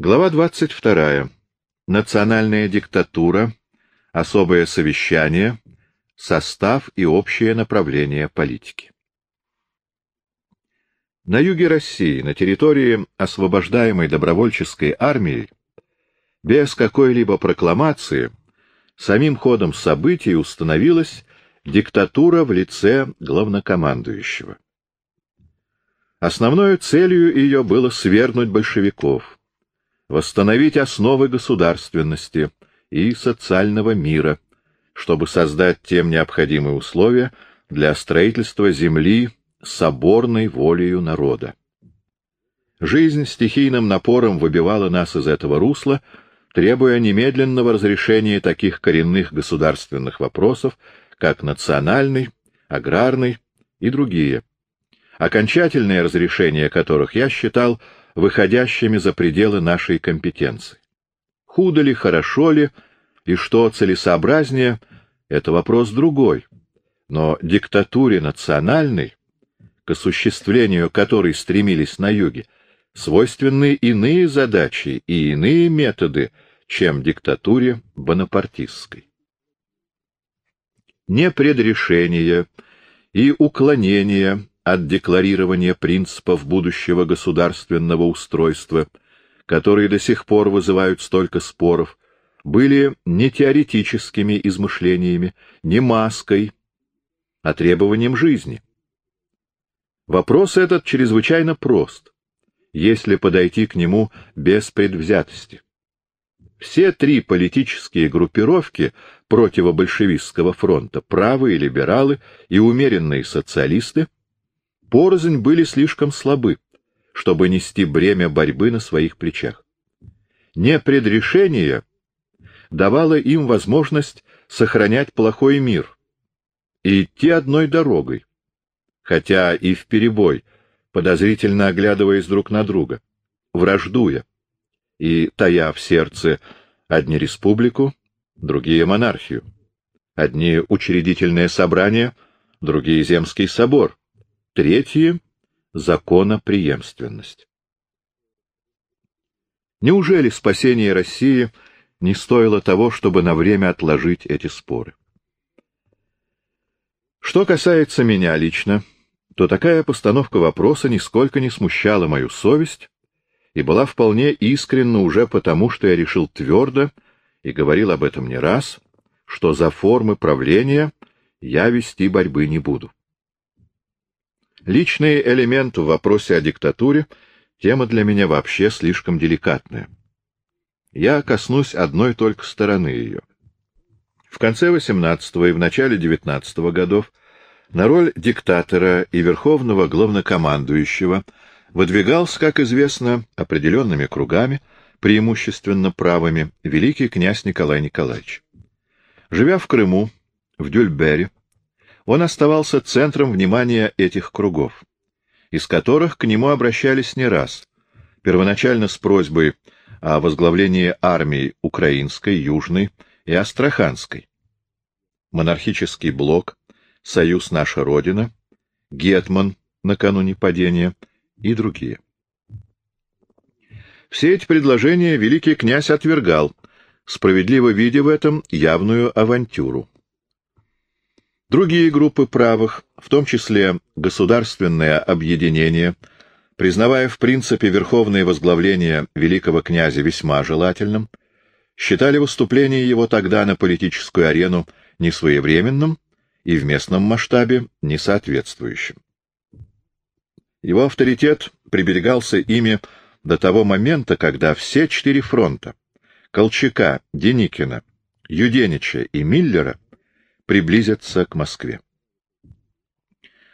Глава 22. Национальная диктатура, особое совещание, состав и общее направление политики. На юге России, на территории освобождаемой добровольческой армией, без какой-либо прокламации, самим ходом событий установилась диктатура в лице главнокомандующего. Основной целью ее было свергнуть большевиков, восстановить основы государственности и социального мира, чтобы создать тем необходимые условия для строительства земли соборной волею народа. Жизнь стихийным напором выбивала нас из этого русла, требуя немедленного разрешения таких коренных государственных вопросов, как национальный, аграрный и другие, окончательное разрешение которых я считал выходящими за пределы нашей компетенции. Худо ли, хорошо ли, и что целесообразнее — это вопрос другой. Но диктатуре национальной, к осуществлению которой стремились на юге, свойственны иные задачи и иные методы, чем диктатуре бонапартистской. Не предрешение и уклонение от декларирования принципов будущего государственного устройства, которые до сих пор вызывают столько споров, были не теоретическими измышлениями, не маской, а требованием жизни. Вопрос этот чрезвычайно прост, если подойти к нему без предвзятости. Все три политические группировки противобольшевистского фронта, правые либералы и умеренные социалисты, порознь были слишком слабы, чтобы нести бремя борьбы на своих плечах. Непредрешение давало им возможность сохранять плохой мир и идти одной дорогой, хотя и в перебой, подозрительно оглядываясь друг на друга, враждуя и тая в сердце одни республику, другие монархию, одни учредительное собрание, другие земский собор, Третье — законоприемственность. Неужели спасение России не стоило того, чтобы на время отложить эти споры? Что касается меня лично, то такая постановка вопроса нисколько не смущала мою совесть и была вполне искренна уже потому, что я решил твердо, и говорил об этом не раз, что за формы правления я вести борьбы не буду. Личный элемент в вопросе о диктатуре — тема для меня вообще слишком деликатная. Я коснусь одной только стороны ее. В конце XVIII и в начале XIX годов на роль диктатора и верховного главнокомандующего выдвигался, как известно, определенными кругами, преимущественно правыми, великий князь Николай Николаевич. Живя в Крыму, в Дюльбере, он оставался центром внимания этих кругов, из которых к нему обращались не раз, первоначально с просьбой о возглавлении армий Украинской, Южной и Астраханской. Монархический блок, Союз «Наша Родина», Гетман накануне падения и другие. Все эти предложения великий князь отвергал, справедливо видя в этом явную авантюру. Другие группы правых, в том числе государственное объединение, признавая в принципе верховное возглавление великого князя весьма желательным, считали выступление его тогда на политическую арену несвоевременным и в местном масштабе несоответствующим. Его авторитет приберегался ими до того момента, когда все четыре фронта — Колчака, Деникина, Юденича и Миллера — приблизиться к Москве.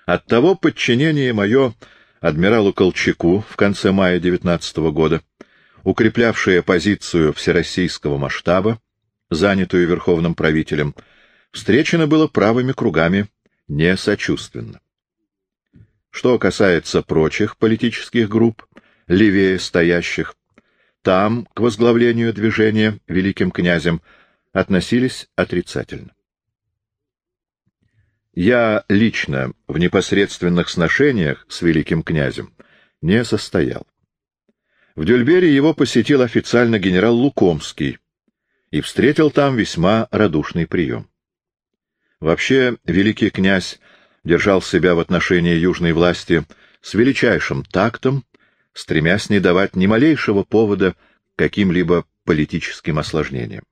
Оттого подчинение мое адмиралу Колчаку в конце мая 19 года, укреплявшее позицию всероссийского масштаба, занятую верховным правителем, встречено было правыми кругами несочувственно. Что касается прочих политических групп, левее стоящих, там к возглавлению движения великим князем относились отрицательно. Я лично в непосредственных сношениях с великим князем не состоял. В Дюльбере его посетил официально генерал Лукомский и встретил там весьма радушный прием. Вообще, великий князь держал себя в отношении южной власти с величайшим тактом, стремясь не давать ни малейшего повода каким-либо политическим осложнениям.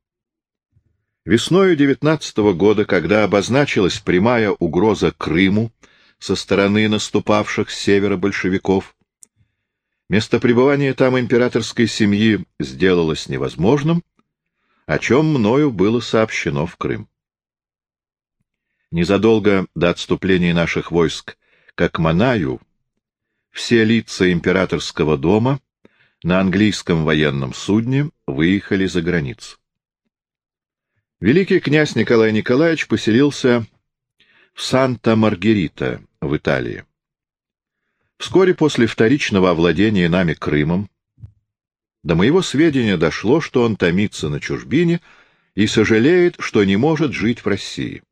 Весною 19 -го года, когда обозначилась прямая угроза Крыму со стороны наступавших с севера большевиков, место пребывания там императорской семьи сделалось невозможным, о чем мною было сообщено в Крым. Незадолго до отступления наших войск к Акманаю все лица императорского дома на английском военном судне выехали за границу. Великий князь Николай Николаевич поселился в Санта-Маргерита в Италии. Вскоре после вторичного овладения нами Крымом до моего сведения дошло, что он томится на чужбине и сожалеет, что не может жить в России.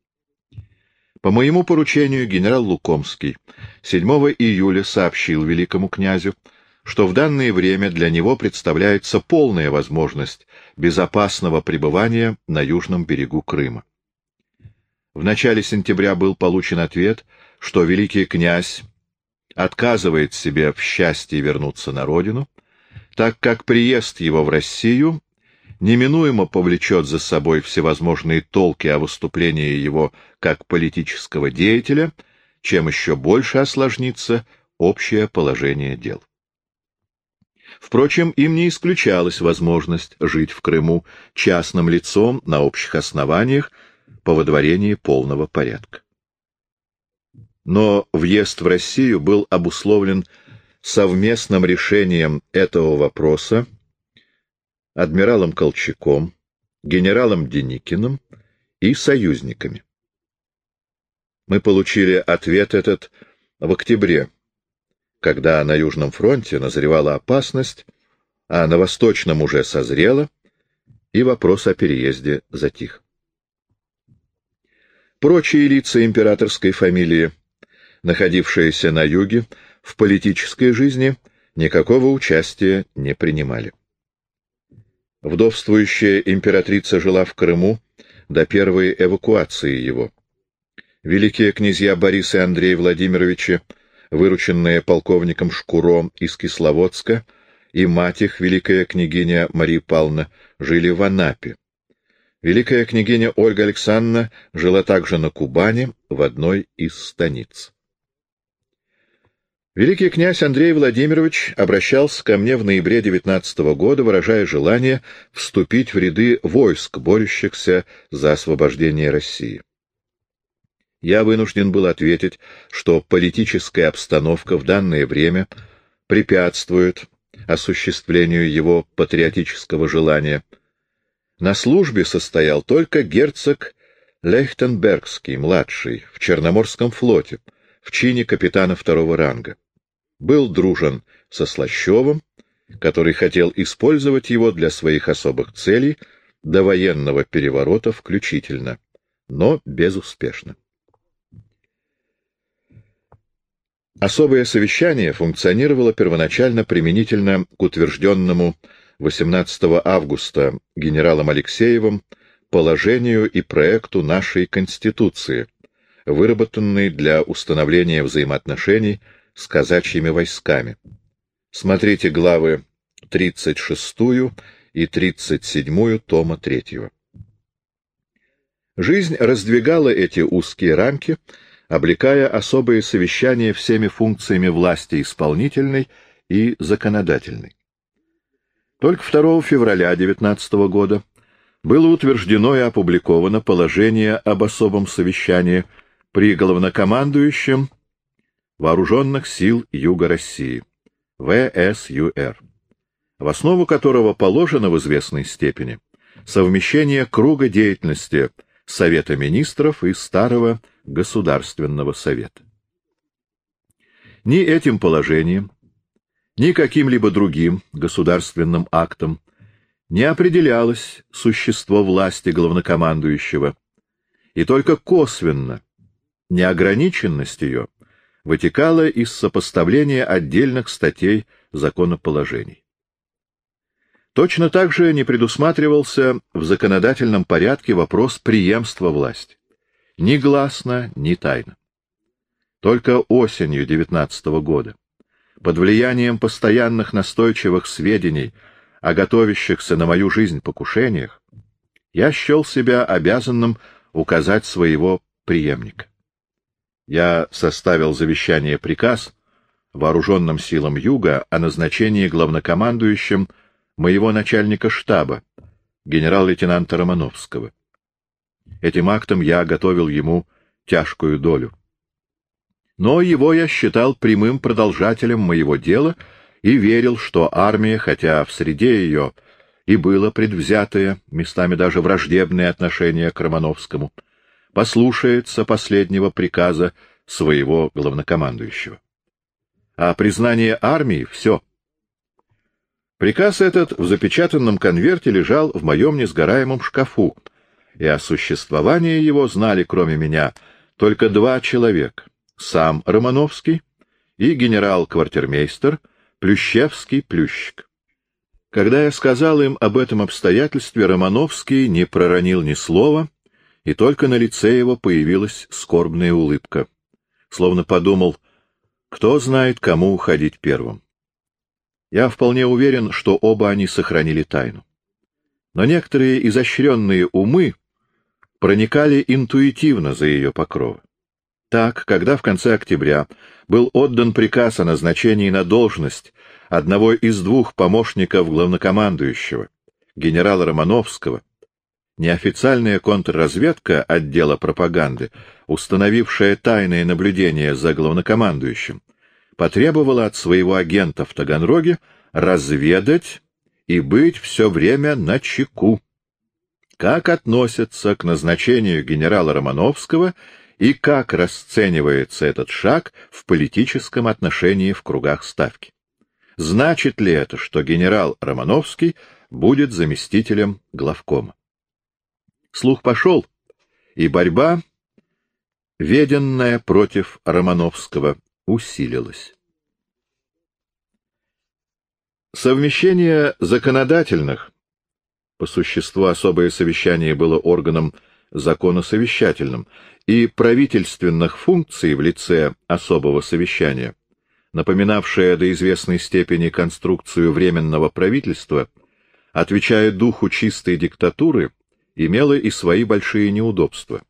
По моему поручению генерал Лукомский 7 июля сообщил великому князю, что в данное время для него представляется полная возможность безопасного пребывания на южном берегу Крыма. В начале сентября был получен ответ, что великий князь отказывает себе в счастье вернуться на родину, так как приезд его в Россию неминуемо повлечет за собой всевозможные толки о выступлении его как политического деятеля, чем еще больше осложнится общее положение дел. Впрочем, им не исключалась возможность жить в Крыму частным лицом на общих основаниях по водворении полного порядка. Но въезд в Россию был обусловлен совместным решением этого вопроса адмиралом Колчаком, генералом Деникиным и союзниками. Мы получили ответ этот в октябре когда на Южном фронте назревала опасность, а на Восточном уже созрела, и вопрос о переезде затих. Прочие лица императорской фамилии, находившиеся на юге, в политической жизни никакого участия не принимали. Вдовствующая императрица жила в Крыму до первой эвакуации его. Великие князья Борис и Андрей Владимировичи вырученные полковником Шкуро из Кисловодска, и мать их, великая княгиня Мария Павловна, жили в Анапе. Великая княгиня Ольга Александровна жила также на Кубани, в одной из станиц. Великий князь Андрей Владимирович обращался ко мне в ноябре 19 года, выражая желание вступить в ряды войск, борющихся за освобождение России я вынужден был ответить, что политическая обстановка в данное время препятствует осуществлению его патриотического желания. На службе состоял только герцог Лехтенбергский, младший, в Черноморском флоте, в чине капитана второго ранга. Был дружен со Слащевым, который хотел использовать его для своих особых целей до военного переворота включительно, но безуспешно. Особое совещание функционировало первоначально применительно к утвержденному 18 августа генералом Алексеевым положению и проекту нашей Конституции, выработанной для установления взаимоотношений с казачьими войсками. Смотрите главы 36 и 37 тома 3. Жизнь раздвигала эти узкие рамки, облекая особые совещания всеми функциями власти исполнительной и законодательной. Только 2 февраля 19 года было утверждено и опубликовано положение об особом совещании при главнокомандующем Вооруженных сил Юга России, ВСЮР, в основу которого положено в известной степени совмещение круга деятельности Совета министров и Старого Государственного Совета. Ни этим положением, ни каким-либо другим государственным актом не определялось существо власти главнокомандующего, и только косвенно неограниченность ее вытекала из сопоставления отдельных статей законоположений. Точно так же не предусматривался в законодательном порядке вопрос преемства власти. Ни гласно, ни тайно. Только осенью 19 года, под влиянием постоянных настойчивых сведений о готовящихся на мою жизнь покушениях, я счел себя обязанным указать своего преемника. Я составил завещание приказ вооруженным силам Юга о назначении главнокомандующим моего начальника штаба, генерал-лейтенанта Романовского. Этим актом я готовил ему тяжкую долю. Но его я считал прямым продолжателем моего дела и верил, что армия, хотя в среде ее и было предвзятое, местами даже враждебное отношение к Романовскому, послушается последнего приказа своего главнокомандующего. А признание армии — все. Приказ этот в запечатанном конверте лежал в моем несгораемом шкафу, и о существовании его знали, кроме меня, только два человека сам Романовский и генерал-квартирмейстер Плющевский-Плющик. Когда я сказал им об этом обстоятельстве, Романовский не проронил ни слова, и только на лице его появилась скорбная улыбка, словно подумал, кто знает, кому уходить первым. Я вполне уверен, что оба они сохранили тайну. Но некоторые изощренные умы проникали интуитивно за ее покровы. Так, когда в конце октября был отдан приказ о назначении на должность одного из двух помощников главнокомандующего, генерала Романовского, неофициальная контрразведка отдела пропаганды, установившая тайное наблюдение за главнокомандующим, потребовала от своего агента в Таганроге разведать и быть все время на чеку. Как относятся к назначению генерала Романовского и как расценивается этот шаг в политическом отношении в кругах Ставки. Значит ли это, что генерал Романовский будет заместителем главкома? Слух пошел, и борьба, веденная против Романовского, усилилась. Совмещение законодательных, по существу особое совещание было органом законосовещательным, и правительственных функций в лице особого совещания, напоминавшее до известной степени конструкцию Временного правительства, отвечая духу чистой диктатуры, имело и свои большие неудобства.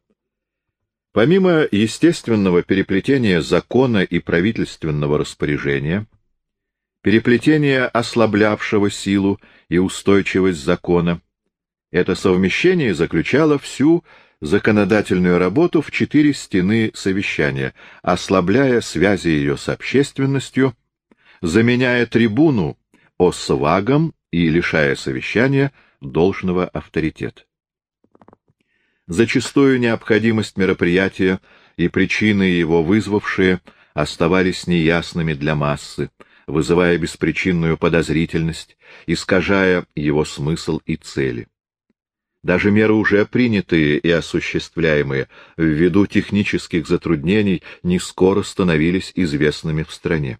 Помимо естественного переплетения закона и правительственного распоряжения, переплетения, ослаблявшего силу и устойчивость закона, это совмещение заключало всю законодательную работу в четыре стены совещания, ослабляя связи ее с общественностью, заменяя трибуну освагом и лишая совещания должного авторитета. Зачастую необходимость мероприятия и причины его вызвавшие оставались неясными для массы, вызывая беспричинную подозрительность, искажая его смысл и цели. Даже меры, уже принятые и осуществляемые ввиду технических затруднений, не скоро становились известными в стране.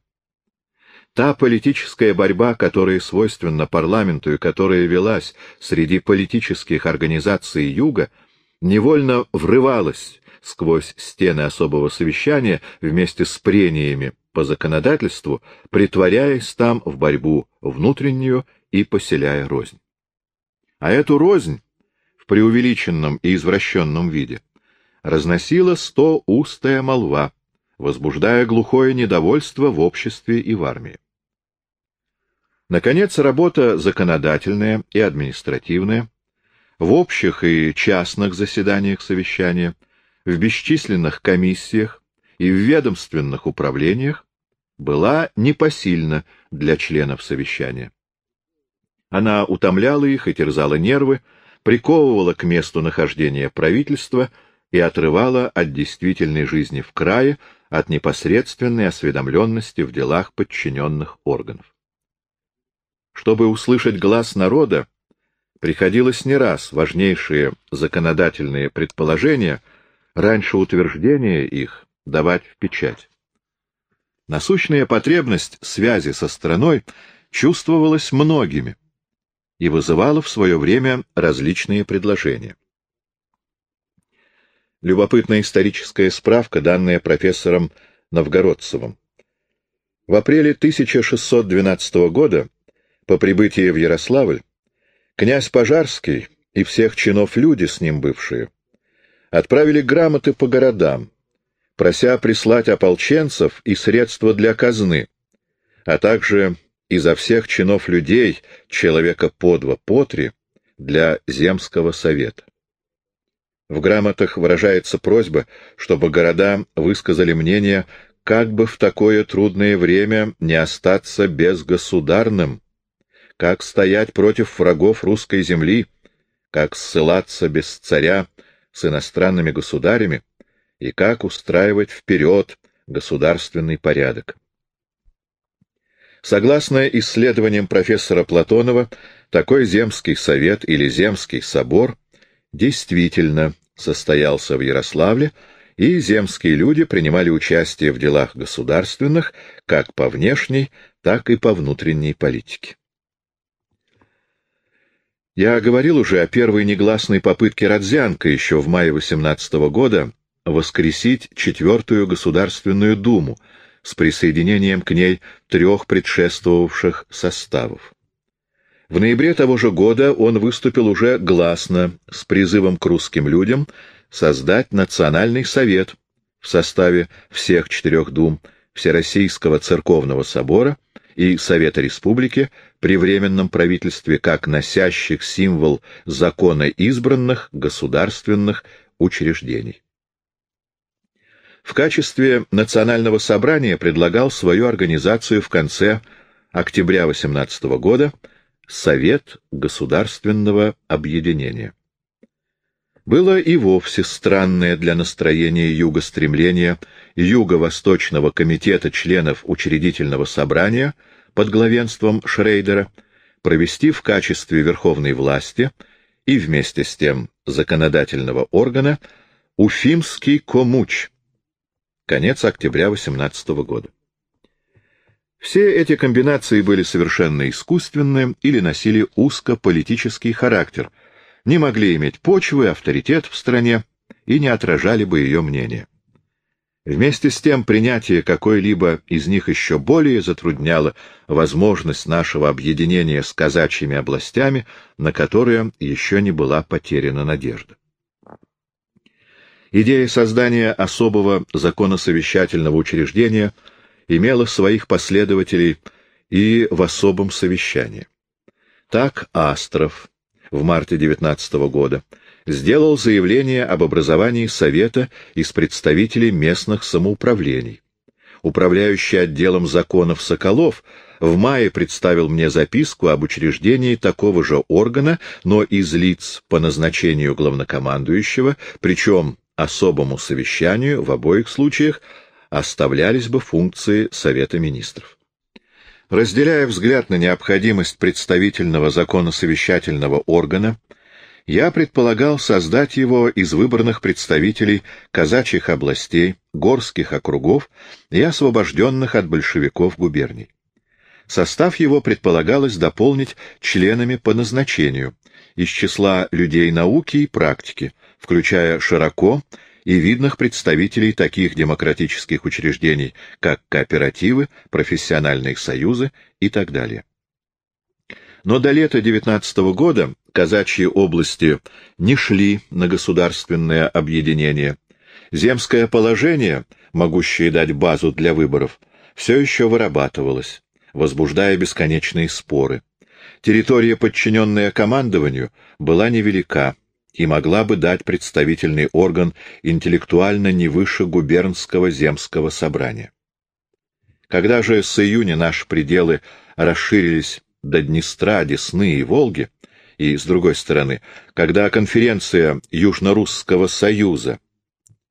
Та политическая борьба, которая свойственна парламенту и которая велась среди политических организаций Юга, невольно врывалась сквозь стены особого совещания вместе с прениями по законодательству, притворяясь там в борьбу внутреннюю и поселяя рознь. А эту рознь преувеличенном и извращенном виде, разносила сто устая молва, возбуждая глухое недовольство в обществе и в армии. Наконец, работа законодательная и административная, в общих и частных заседаниях совещания, в бесчисленных комиссиях и в ведомственных управлениях была непосильна для членов совещания. Она утомляла их и терзала нервы, приковывала к месту нахождения правительства и отрывала от действительной жизни в крае, от непосредственной осведомленности в делах подчиненных органов. Чтобы услышать глаз народа, приходилось не раз важнейшие законодательные предположения, раньше утверждения их, давать в печать. Насущная потребность связи со страной чувствовалась многими, и вызывало в свое время различные предложения. Любопытная историческая справка, данная профессором Новгородцевым. В апреле 1612 года, по прибытии в Ярославль, князь Пожарский и всех чинов люди с ним бывшие отправили грамоты по городам, прося прислать ополченцев и средства для казны, а также изо всех чинов людей, человека по два, по три, для земского совета. В грамотах выражается просьба, чтобы города высказали мнение, как бы в такое трудное время не остаться безгосударным, как стоять против врагов русской земли, как ссылаться без царя с иностранными государями и как устраивать вперед государственный порядок. Согласно исследованиям профессора Платонова, такой земский совет или земский собор действительно состоялся в Ярославле, и земские люди принимали участие в делах государственных как по внешней, так и по внутренней политике. Я говорил уже о первой негласной попытке Родзянко еще в мае 18 года воскресить Четвертую Государственную Думу с присоединением к ней трех предшествовавших составов. В ноябре того же года он выступил уже гласно с призывом к русским людям создать Национальный совет в составе всех четырех дум Всероссийского церковного собора и Совета Республики при Временном правительстве как носящих символ закона избранных государственных учреждений. В качестве национального собрания предлагал свою организацию в конце октября 18 года Совет государственного объединения. Было и вовсе странное для настроения юга стремление Юго-Восточного комитета членов учредительного собрания под главенством Шрейдера провести в качестве верховной власти и вместе с тем законодательного органа Уфимский комуч. Конец октября 18 года. Все эти комбинации были совершенно искусственны или носили узко-политический характер, не могли иметь почвы, авторитет в стране и не отражали бы ее мнение. Вместе с тем принятие какой-либо из них еще более затрудняло возможность нашего объединения с казачьими областями, на которые еще не была потеряна надежда. Идея создания особого законосовещательного учреждения — имела своих последователей и в особом совещании. Так Астров в марте 19 года сделал заявление об образовании Совета из представителей местных самоуправлений. Управляющий отделом законов Соколов в мае представил мне записку об учреждении такого же органа, но из лиц по назначению главнокомандующего, причем особому совещанию в обоих случаях оставлялись бы функции Совета Министров. Разделяя взгляд на необходимость представительного законосовещательного органа, я предполагал создать его из выбранных представителей казачьих областей, горских округов и освобожденных от большевиков губерний. Состав его предполагалось дополнить членами по назначению, из числа людей науки и практики, включая широко и видных представителей таких демократических учреждений, как кооперативы, профессиональные союзы и так далее. Но до лета 19 года казачьи области не шли на государственное объединение. Земское положение, могущее дать базу для выборов, все еще вырабатывалось, возбуждая бесконечные споры. Территория, подчиненная командованию, была невелика, и могла бы дать представительный орган интеллектуально не выше губернского земского собрания. Когда же с июня наши пределы расширились до Днестра, Десны и Волги, и, с другой стороны, когда конференция Южно-Русского союза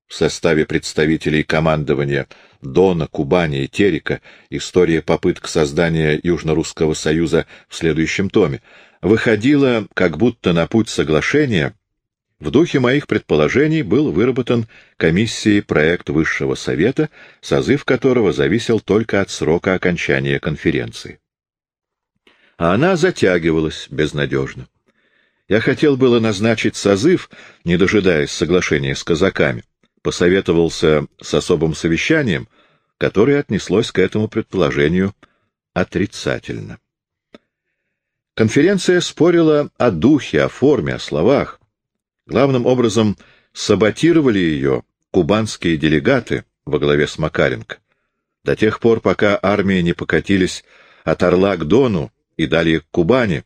в составе представителей командования Дона, Кубани и Терека «История попыток создания Южно-Русского союза» в следующем томе, выходила как будто на путь соглашения, в духе моих предположений был выработан комиссией проект Высшего Совета, созыв которого зависел только от срока окончания конференции. а она затягивалась безнадежно. Я хотел было назначить созыв, не дожидаясь соглашения с казаками. Посоветовался с особым совещанием, которое отнеслось к этому предположению отрицательно. Конференция спорила о духе, о форме, о словах. Главным образом саботировали ее кубанские делегаты во главе с Макаренко. До тех пор, пока армии не покатились от Орла к Дону и далее к Кубани,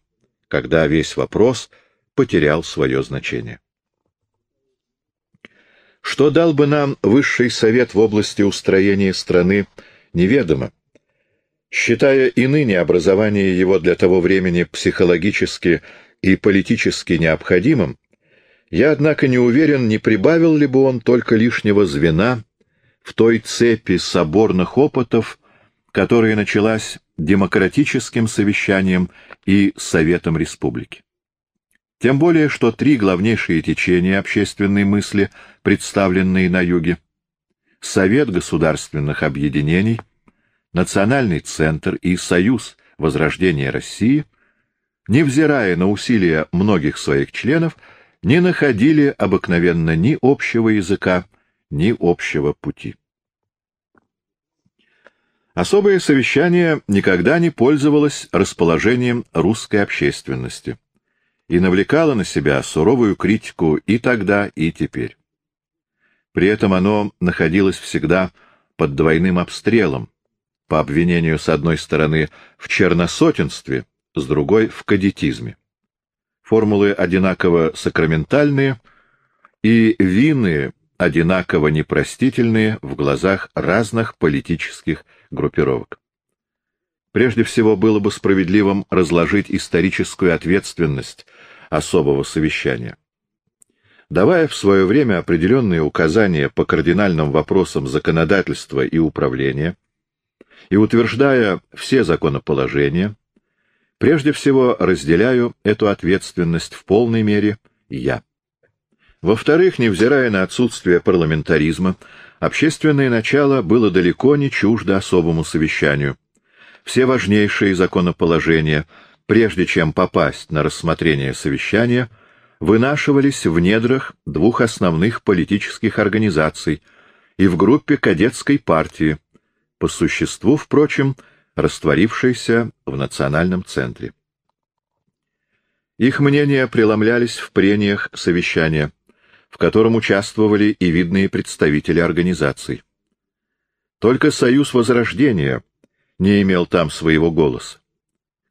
когда весь вопрос — потерял свое значение. Что дал бы нам высший совет в области устроения страны, неведомо. Считая и ныне образование его для того времени психологически и политически необходимым, я, однако, не уверен, не прибавил ли бы он только лишнего звена в той цепи соборных опытов, которая началась демократическим совещанием и Советом Республики. Тем более, что три главнейшие течения общественной мысли, представленные на юге, Совет государственных объединений, Национальный центр и Союз Возрождения России, невзирая на усилия многих своих членов, не находили обыкновенно ни общего языка, ни общего пути. Особое совещание никогда не пользовалось расположением русской общественности и навлекало на себя суровую критику и тогда, и теперь. При этом оно находилось всегда под двойным обстрелом, по обвинению с одной стороны в черносотенстве, с другой — в кадетизме. Формулы одинаково сакраментальные и вины одинаково непростительные в глазах разных политических группировок. Прежде всего, было бы справедливым разложить историческую ответственность особого совещания. Давая в свое время определенные указания по кардинальным вопросам законодательства и управления, и утверждая все законоположения, прежде всего разделяю эту ответственность в полной мере я. Во-вторых, невзирая на отсутствие парламентаризма, общественное начало было далеко не чуждо особому совещанию. Все важнейшие законоположения — прежде чем попасть на рассмотрение совещания, вынашивались в недрах двух основных политических организаций и в группе кадетской партии, по существу, впрочем, растворившейся в национальном центре. Их мнения преломлялись в прениях совещания, в котором участвовали и видные представители организаций. Только Союз Возрождения не имел там своего голоса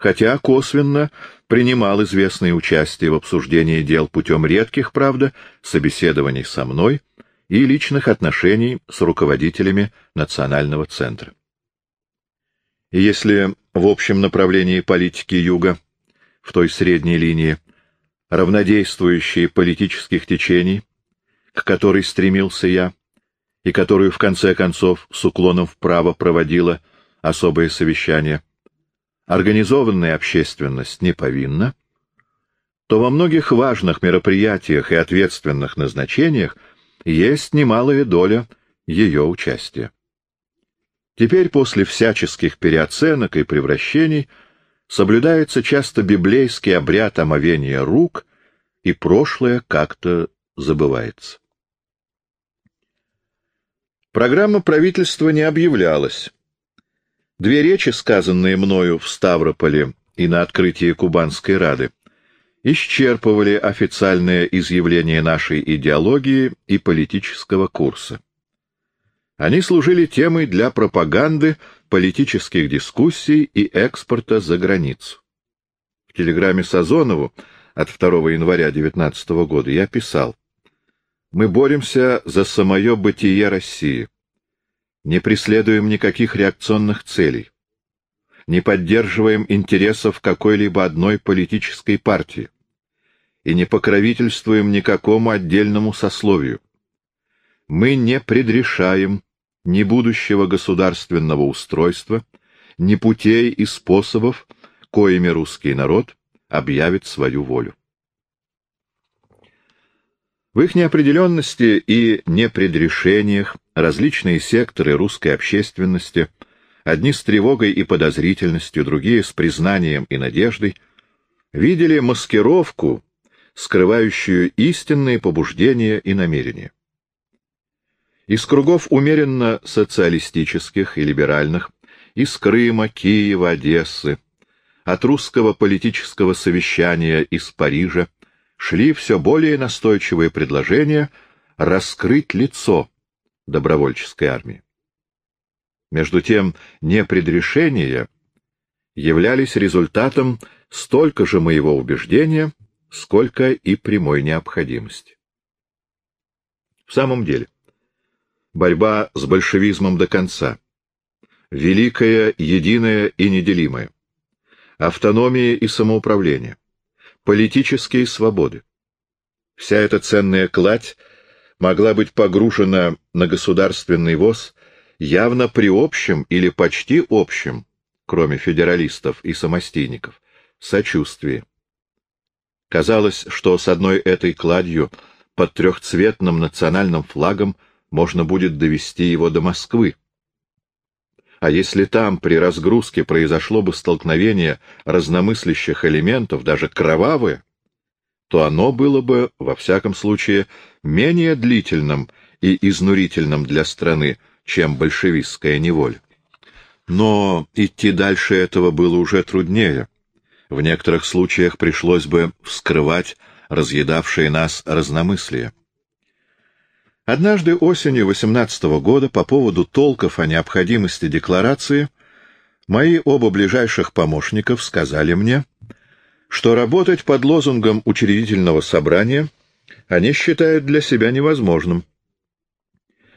хотя косвенно принимал известное участие в обсуждении дел путем редких, правда, собеседований со мной и личных отношений с руководителями Национального центра. Если в общем направлении политики Юга, в той средней линии, равнодействующие политических течений, к которой стремился я, и которую в конце концов с уклоном вправо проводила особое совещание, организованная общественность не повинна, то во многих важных мероприятиях и ответственных назначениях есть немалая доля ее участия. Теперь после всяческих переоценок и превращений соблюдается часто библейский обряд омовения рук, и прошлое как-то забывается. Программа правительства не объявлялась, Две речи, сказанные мною в Ставрополе и на открытии Кубанской Рады, исчерпывали официальное изъявление нашей идеологии и политического курса. Они служили темой для пропаганды, политических дискуссий и экспорта за границу. В телеграмме Сазонову от 2 января 19 года я писал «Мы боремся за самое бытие России не преследуем никаких реакционных целей, не поддерживаем интересов какой-либо одной политической партии и не покровительствуем никакому отдельному сословию. Мы не предрешаем ни будущего государственного устройства, ни путей и способов, коими русский народ объявит свою волю. В их неопределенности и непредрешениях различные секторы русской общественности одни с тревогой и подозрительностью, другие с признанием и надеждой, видели маскировку, скрывающую истинные побуждения и намерения. Из кругов умеренно социалистических и либеральных, из Крыма, Киева, Одессы, от русского политического совещания из Парижа шли все более настойчивые предложения раскрыть лицо добровольческой армии. Между тем, непредрешения являлись результатом столько же моего убеждения, сколько и прямой необходимости. В самом деле, борьба с большевизмом до конца, великая, единая и неделимая, автономия и самоуправление, политические свободы. Вся эта ценная кладь могла быть погружена на государственный воз явно при общем или почти общем, кроме федералистов и самостийников, сочувствии. Казалось, что с одной этой кладью под трехцветным национальным флагом можно будет довести его до Москвы. А если там при разгрузке произошло бы столкновение разномыслящих элементов, даже кровавое, то оно было бы, во всяком случае, менее длительным и изнурительным для страны, чем большевистская неволя. Но идти дальше этого было уже труднее. В некоторых случаях пришлось бы вскрывать разъедавшие нас разномыслие. Однажды осенью 18 -го года по поводу толков о необходимости декларации мои оба ближайших помощников сказали мне, что работать под лозунгом учредительного собрания они считают для себя невозможным.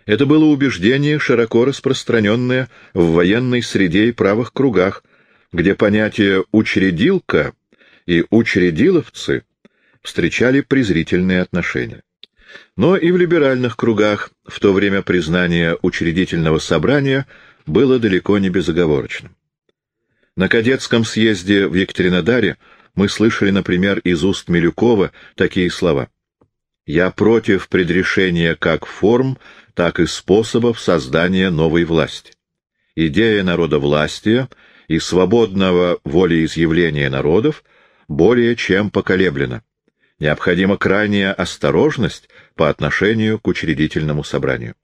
Это было убеждение, широко распространенное в военной среде и правых кругах, где понятие «учредилка» и «учредиловцы» встречали презрительные отношения. Но и в либеральных кругах в то время признание учредительного собрания было далеко не безоговорочным. На кадетском съезде в Екатеринодаре мы слышали, например, из уст Милюкова такие слова. «Я против предрешения как форм, так и способов создания новой власти. Идея народовластия и свободного волеизъявления народов более чем поколеблена. Необходима крайняя осторожность по отношению к учредительному собранию.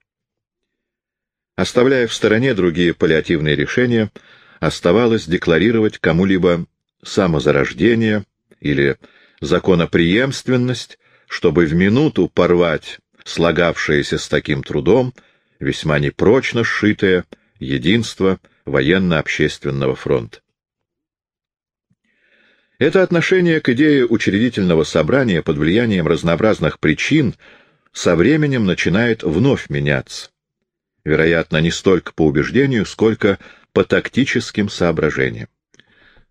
Оставляя в стороне другие паллиативные решения, оставалось декларировать кому-либо самозарождение или законоприемственность, чтобы в минуту порвать слагавшееся с таким трудом, весьма непрочно сшитое единство военно-общественного фронта. Это отношение к идее учредительного собрания под влиянием разнообразных причин со временем начинает вновь меняться. Вероятно, не столько по убеждению, сколько по тактическим соображениям.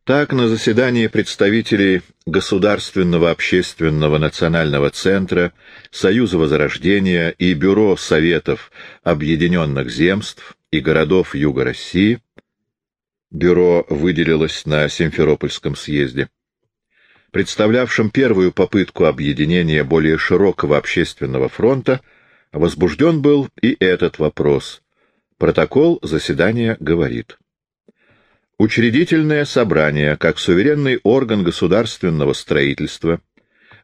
Так, на заседании представителей Государственного общественного национального центра, Союза Возрождения и Бюро Советов Объединенных Земств и городов Юга России бюро выделилось на Симферопольском съезде, представлявшим первую попытку объединения более широкого общественного фронта, возбужден был и этот вопрос. Протокол заседания говорит. Учредительное собрание, как суверенный орган государственного строительства,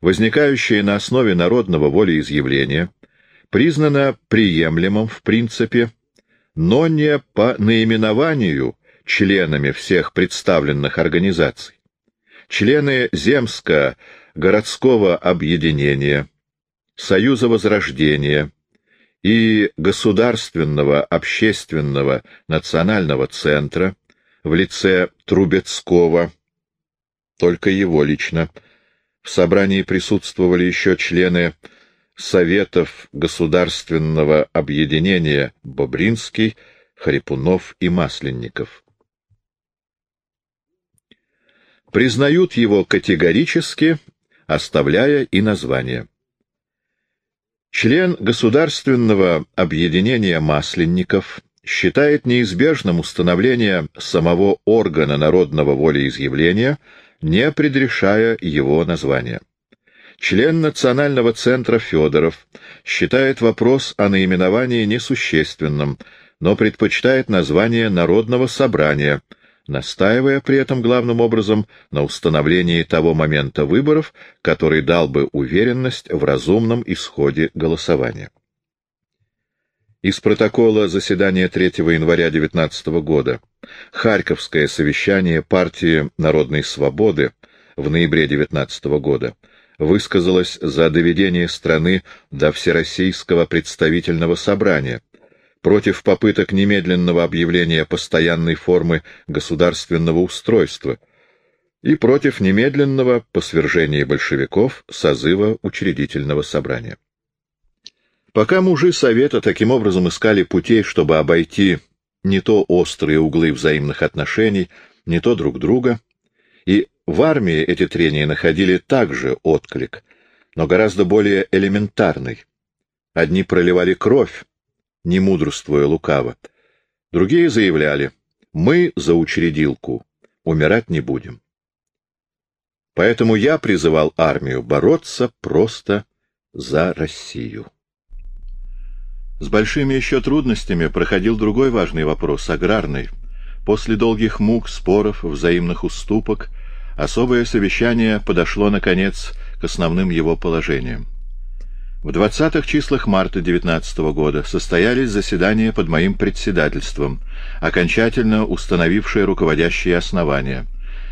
возникающее на основе народного волеизъявления, признано приемлемым в принципе, но не по наименованию членами всех представленных организаций. Члены Земско-городского объединения, Союза Возрождения и Государственного общественного национального центра – в лице Трубецкого, только его лично. В собрании присутствовали еще члены Советов Государственного объединения Бобринский, Харипунов и Масленников. Признают его категорически, оставляя и название. Член Государственного объединения Масленников считает неизбежным установление самого органа народного волеизъявления, не предрешая его названия. Член Национального центра Федоров считает вопрос о наименовании несущественным, но предпочитает название Народного собрания, настаивая при этом главным образом на установлении того момента выборов, который дал бы уверенность в разумном исходе голосования. Из протокола заседания 3 января 19 года Харьковское совещание партии Народной свободы в ноябре 19 года высказалось за доведение страны до Всероссийского представительного собрания, против попыток немедленного объявления постоянной формы государственного устройства и против немедленного по свержении большевиков созыва учредительного собрания. Пока мужи Совета таким образом искали путей, чтобы обойти не то острые углы взаимных отношений, не то друг друга, и в армии эти трения находили также отклик, но гораздо более элементарный. Одни проливали кровь, не мудрствуя лукаво. Другие заявляли, мы за учредилку, умирать не будем. Поэтому я призывал армию бороться просто за Россию. С большими еще трудностями проходил другой важный вопрос, аграрный. После долгих мук, споров, взаимных уступок, особое совещание подошло, наконец, к основным его положениям. В 20-х числах марта 19 года состоялись заседания под моим председательством, окончательно установившие руководящие основания.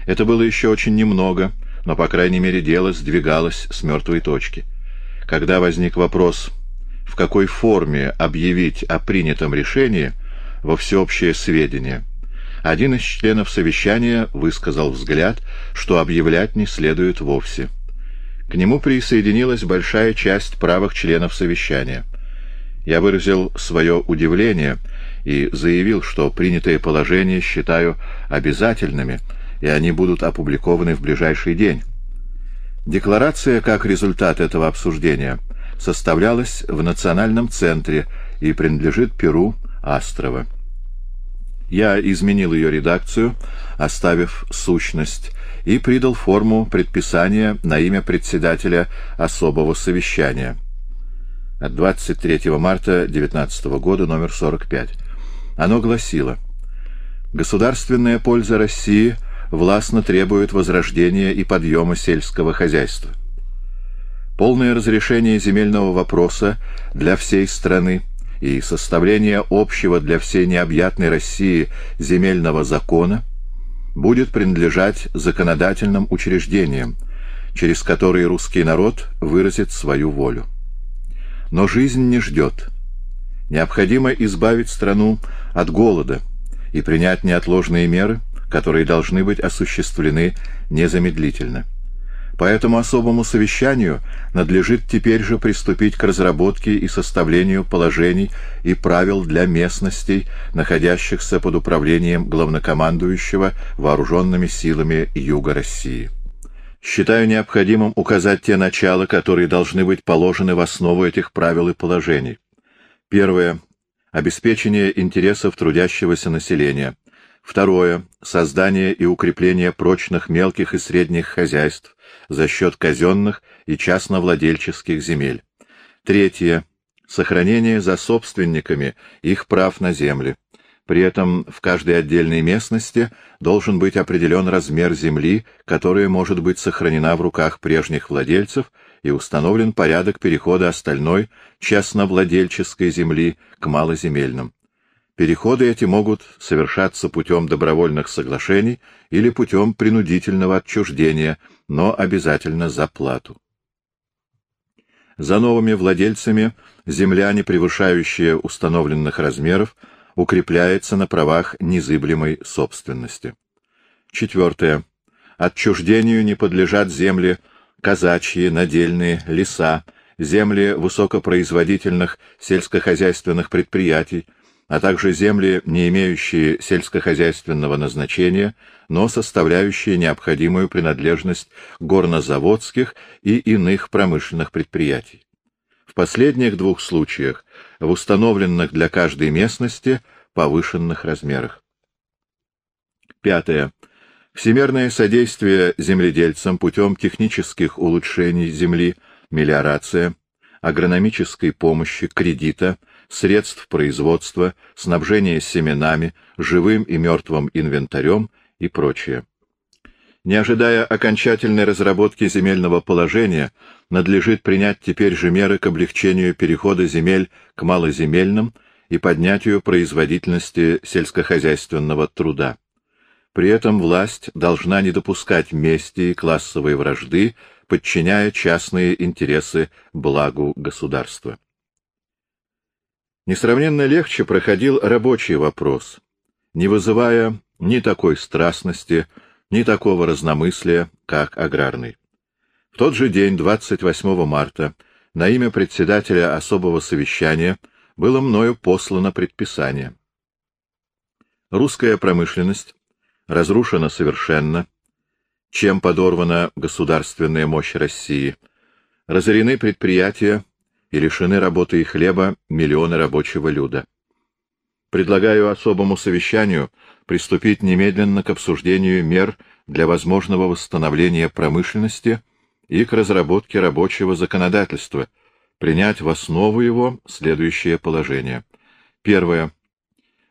Это было еще очень немного, но, по крайней мере, дело сдвигалось с мертвой точки. Когда возник вопрос, в какой форме объявить о принятом решении во всеобщее сведение, один из членов совещания высказал взгляд, что объявлять не следует вовсе. К нему присоединилась большая часть правых членов совещания. Я выразил свое удивление и заявил, что принятые положения считаю обязательными, и они будут опубликованы в ближайший день. Декларация, как результат этого обсуждения, составлялась в Национальном центре и принадлежит Перу Астрова. Я изменил ее редакцию, оставив сущность, и придал форму предписания на имя председателя особого совещания. От 23 марта 19 года, номер 45. Оно гласило «Государственная польза России властно требует возрождения и подъема сельского хозяйства. Полное разрешение земельного вопроса для всей страны и составление общего для всей необъятной России земельного закона – будет принадлежать законодательным учреждениям, через которые русский народ выразит свою волю. Но жизнь не ждет. Необходимо избавить страну от голода и принять неотложные меры, которые должны быть осуществлены незамедлительно. По этому особому совещанию надлежит теперь же приступить к разработке и составлению положений и правил для местностей, находящихся под управлением главнокомандующего вооруженными силами Юга России. Считаю необходимым указать те начала, которые должны быть положены в основу этих правил и положений. Первое. Обеспечение интересов трудящегося населения. Второе. Создание и укрепление прочных мелких и средних хозяйств за счет казенных и частновладельческих земель. Третье. Сохранение за собственниками их прав на земли. При этом в каждой отдельной местности должен быть определен размер земли, которая может быть сохранена в руках прежних владельцев, и установлен порядок перехода остальной частновладельческой земли к малоземельным. Переходы эти могут совершаться путем добровольных соглашений или путем принудительного отчуждения, но обязательно за плату. За новыми владельцами земля, не превышающая установленных размеров, укрепляется на правах незыблемой собственности. Четвертое. Отчуждению не подлежат земли казачьи, надельные, леса, земли высокопроизводительных сельскохозяйственных предприятий, а также земли, не имеющие сельскохозяйственного назначения, но составляющие необходимую принадлежность горнозаводских и иных промышленных предприятий. В последних двух случаях в установленных для каждой местности повышенных размерах. Пятое. Всемирное содействие земледельцам путем технических улучшений земли, мелиорация, агрономической помощи, кредита – средств производства, снабжения семенами, живым и мертвым инвентарем и прочее. Не ожидая окончательной разработки земельного положения, надлежит принять теперь же меры к облегчению перехода земель к малоземельным и поднятию производительности сельскохозяйственного труда. При этом власть должна не допускать мести и классовой вражды, подчиняя частные интересы благу государства. Несравненно легче проходил рабочий вопрос, не вызывая ни такой страстности, ни такого разномыслия, как аграрный. В тот же день, 28 марта, на имя председателя особого совещания было мною послано предписание. Русская промышленность разрушена совершенно, чем подорвана государственная мощь России, разорены предприятия и лишены работы и хлеба миллионы рабочего люда. Предлагаю особому совещанию приступить немедленно к обсуждению мер для возможного восстановления промышленности и к разработке рабочего законодательства, принять в основу его следующее положение. Первое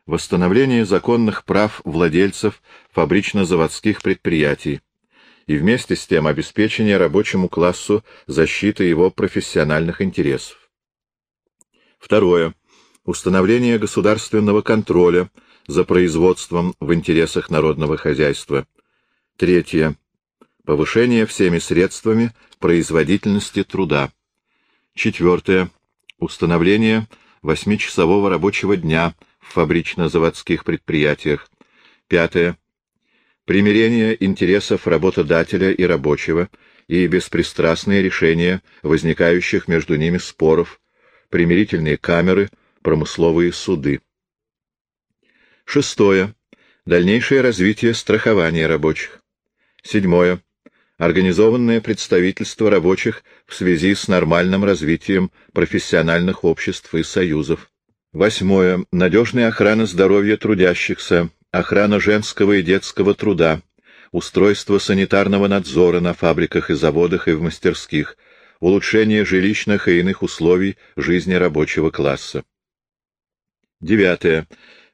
восстановление законных прав владельцев фабрично-заводских предприятий и вместе с тем обеспечение рабочему классу защиты его профессиональных интересов. Второе. Установление государственного контроля за производством в интересах народного хозяйства. Третье. Повышение всеми средствами производительности труда. Четвертое. Установление восьмичасового рабочего дня в фабрично-заводских предприятиях. Пятое. Примирение интересов работодателя и рабочего и беспристрастные решения возникающих между ними споров, примирительные камеры, промысловые суды. Шестое. Дальнейшее развитие страхования рабочих. Седьмое. Организованное представительство рабочих в связи с нормальным развитием профессиональных обществ и союзов. Восьмое. Надежная охрана здоровья трудящихся, охрана женского и детского труда, устройство санитарного надзора на фабриках и заводах и в мастерских, улучшение жилищных и иных условий жизни рабочего класса. Девятое.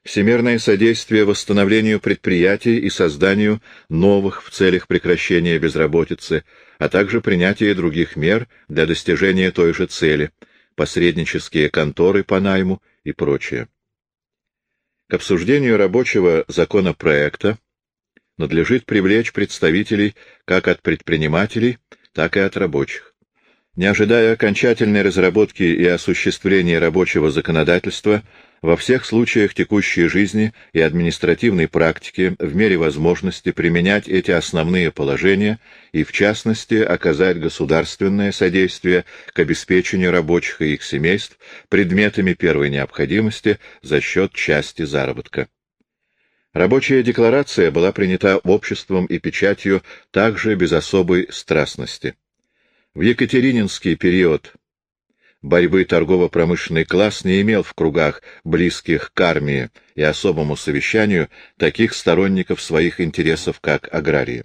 Всемирное содействие восстановлению предприятий и созданию новых в целях прекращения безработицы, а также принятие других мер для достижения той же цели, посреднические конторы по найму и прочее. К обсуждению рабочего законопроекта надлежит привлечь представителей как от предпринимателей, так и от рабочих. Не ожидая окончательной разработки и осуществления рабочего законодательства, во всех случаях текущей жизни и административной практики в мере возможности применять эти основные положения и, в частности, оказать государственное содействие к обеспечению рабочих и их семейств предметами первой необходимости за счет части заработка. Рабочая декларация была принята обществом и печатью также без особой страстности. В Екатерининский период борьбы торгово-промышленный класс не имел в кругах, близких к армии и особому совещанию, таких сторонников своих интересов, как аграрии.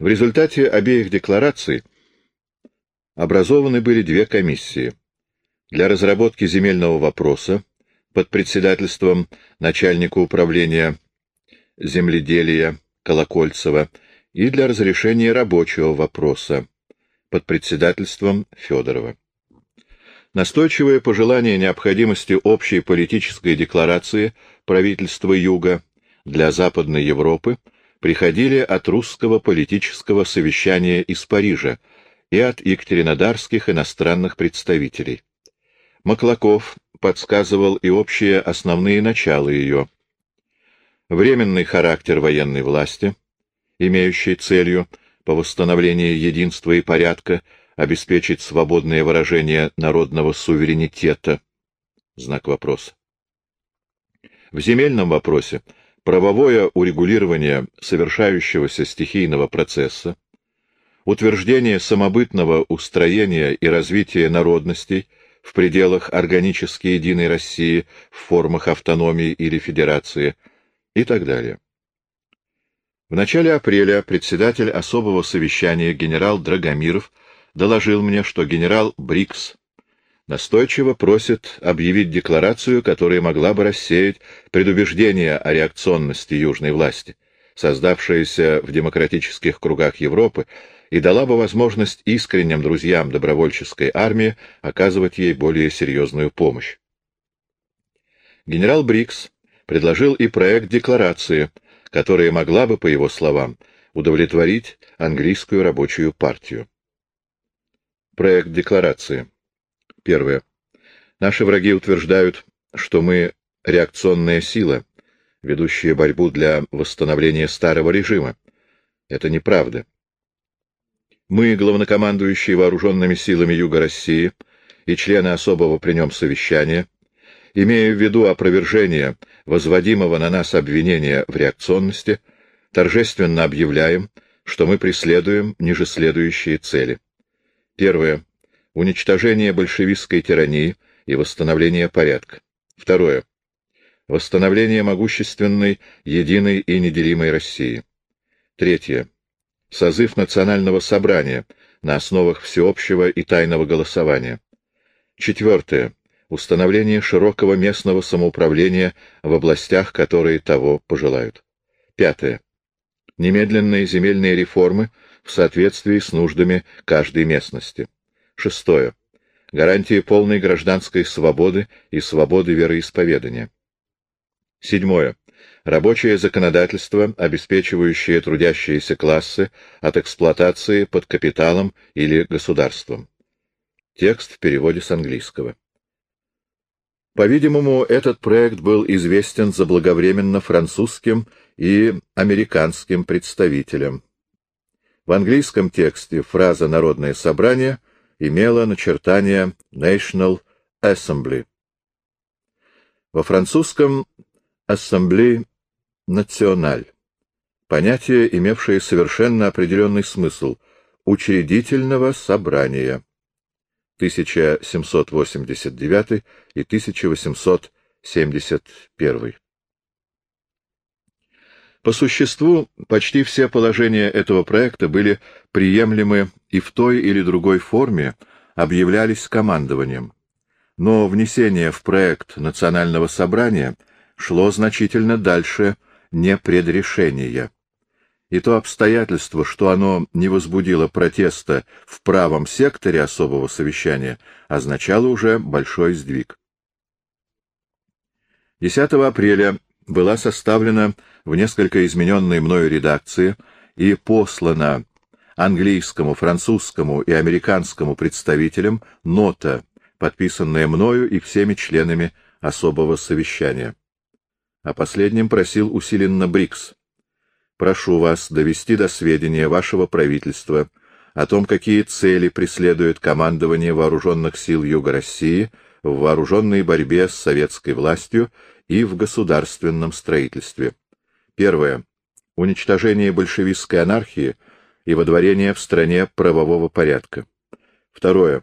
В результате обеих деклараций образованы были две комиссии. Для разработки земельного вопроса под председательством начальника управления земледелия Колокольцева и для разрешения рабочего вопроса под председательством Федорова. Настойчивое пожелание необходимости общей политической декларации правительства Юга для Западной Европы приходили от русского политического совещания из Парижа и от екатеринодарских иностранных представителей. Маклаков подсказывал и общие основные начала ее. Временный характер военной власти, имеющий целью по восстановлению единства и порядка обеспечить свободное выражение народного суверенитета? Знак вопроса. В земельном вопросе правовое урегулирование совершающегося стихийного процесса, утверждение самобытного устроения и развития народностей в пределах органически единой России в формах автономии или федерации и так далее. В начале апреля председатель особого совещания генерал Драгомиров доложил мне, что генерал Брикс настойчиво просит объявить декларацию, которая могла бы рассеять предубеждение о реакционности южной власти, создавшееся в демократических кругах Европы, и дала бы возможность искренним друзьям добровольческой армии оказывать ей более серьезную помощь. Генерал Брикс предложил и проект декларации, которая могла бы, по его словам, удовлетворить английскую рабочую партию. Проект декларации. Первое. Наши враги утверждают, что мы реакционная сила, ведущая борьбу для восстановления старого режима. Это неправда. Мы, главнокомандующие вооруженными силами Юга России и члены особого при нем совещания, имея в виду опровержение возводимого на нас обвинения в реакционности, торжественно объявляем, что мы преследуем ниже следующие цели. Первое. Уничтожение большевистской тирании и восстановление порядка. Второе. Восстановление могущественной, единой и неделимой России. Третье. Созыв национального собрания на основах всеобщего и тайного голосования. Четвертое установление широкого местного самоуправления в областях, которые того пожелают. Пятое. Немедленные земельные реформы в соответствии с нуждами каждой местности. Шестое. Гарантии полной гражданской свободы и свободы вероисповедания. Седьмое. Рабочее законодательство, обеспечивающее трудящиеся классы от эксплуатации под капиталом или государством. Текст в переводе с английского. По-видимому, этот проект был известен заблаговременно французским и американским представителям. В английском тексте фраза «народное собрание» имела начертание National Assembly. Во французском Assemblée Nationale понятие, имевшее совершенно определенный смысл — учредительного собрания. 1789 и 1871. По существу, почти все положения этого проекта были приемлемы и в той или другой форме объявлялись командованием. Но внесение в проект Национального собрания шло значительно дальше непредрешения и то обстоятельство, что оно не возбудило протеста в правом секторе особого совещания, означало уже большой сдвиг. 10 апреля была составлена в несколько измененной мною редакции и послана английскому, французскому и американскому представителям нота, подписанная мною и всеми членами особого совещания. О последнем просил усиленно Брикс прошу вас довести до сведения вашего правительства о том, какие цели преследует командование вооруженных сил Юга России в вооруженной борьбе с советской властью и в государственном строительстве. Первое. Уничтожение большевистской анархии и водворение в стране правового порядка. Второе.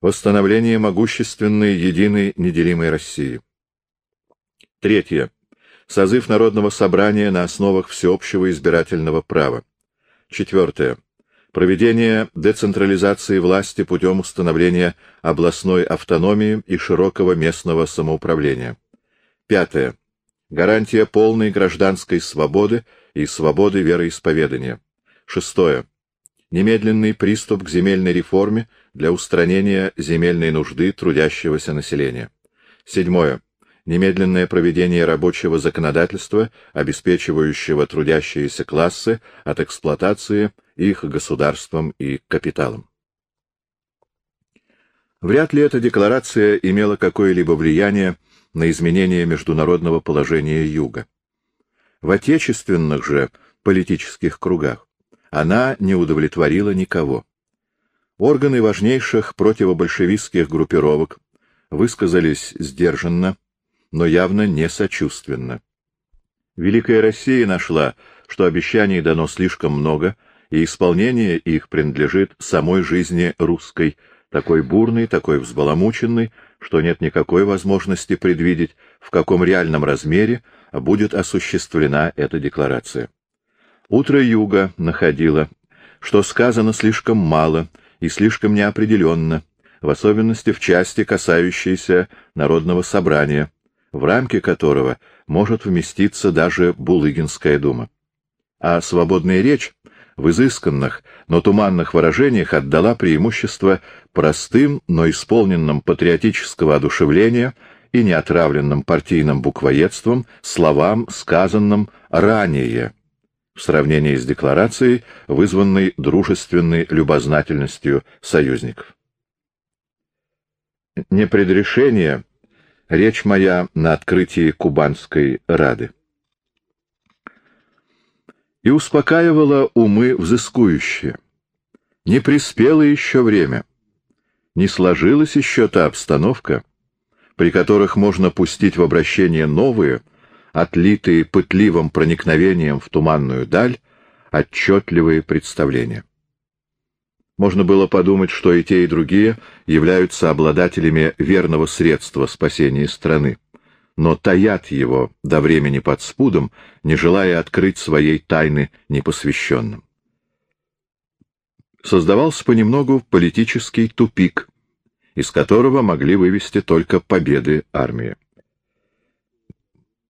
Восстановление могущественной, единой, неделимой России. Третье Созыв Народного собрания на основах всеобщего избирательного права. Четвертое. Проведение децентрализации власти путем установления областной автономии и широкого местного самоуправления. Пятое. Гарантия полной гражданской свободы и свободы вероисповедания. Шестое. Немедленный приступ к земельной реформе для устранения земельной нужды трудящегося населения. Седьмое немедленное проведение рабочего законодательства, обеспечивающего трудящиеся классы от эксплуатации их государством и капиталом. Вряд ли эта декларация имела какое-либо влияние на изменение международного положения Юга. В отечественных же политических кругах она не удовлетворила никого. Органы важнейших противобольшевистских группировок высказались сдержанно, но явно не сочувственно. Великая Россия нашла, что обещаний дано слишком много, и исполнение их принадлежит самой жизни русской, такой бурной, такой взбаламученной, что нет никакой возможности предвидеть, в каком реальном размере будет осуществлена эта декларация. Утро Юга находило, что сказано слишком мало и слишком неопределенно, в особенности в части, касающейся Народного собрания, в рамки которого может вместиться даже Булыгинская дума. А свободная речь в изысканных, но туманных выражениях отдала преимущество простым, но исполненным патриотического одушевления и неотравленным партийным буквоедством словам, сказанным ранее, в сравнении с декларацией, вызванной дружественной любознательностью союзников. Непредрешение — речь моя на открытии Кубанской Рады и успокаивала умы взыскующие. Не приспело еще время, не сложилась еще та обстановка, при которых можно пустить в обращение новые, отлитые пытливым проникновением в туманную даль, отчетливые представления. Можно было подумать, что и те, и другие являются обладателями верного средства спасения страны но таят его до времени под спудом, не желая открыть своей тайны непосвященным. Создавался понемногу политический тупик, из которого могли вывести только победы армии.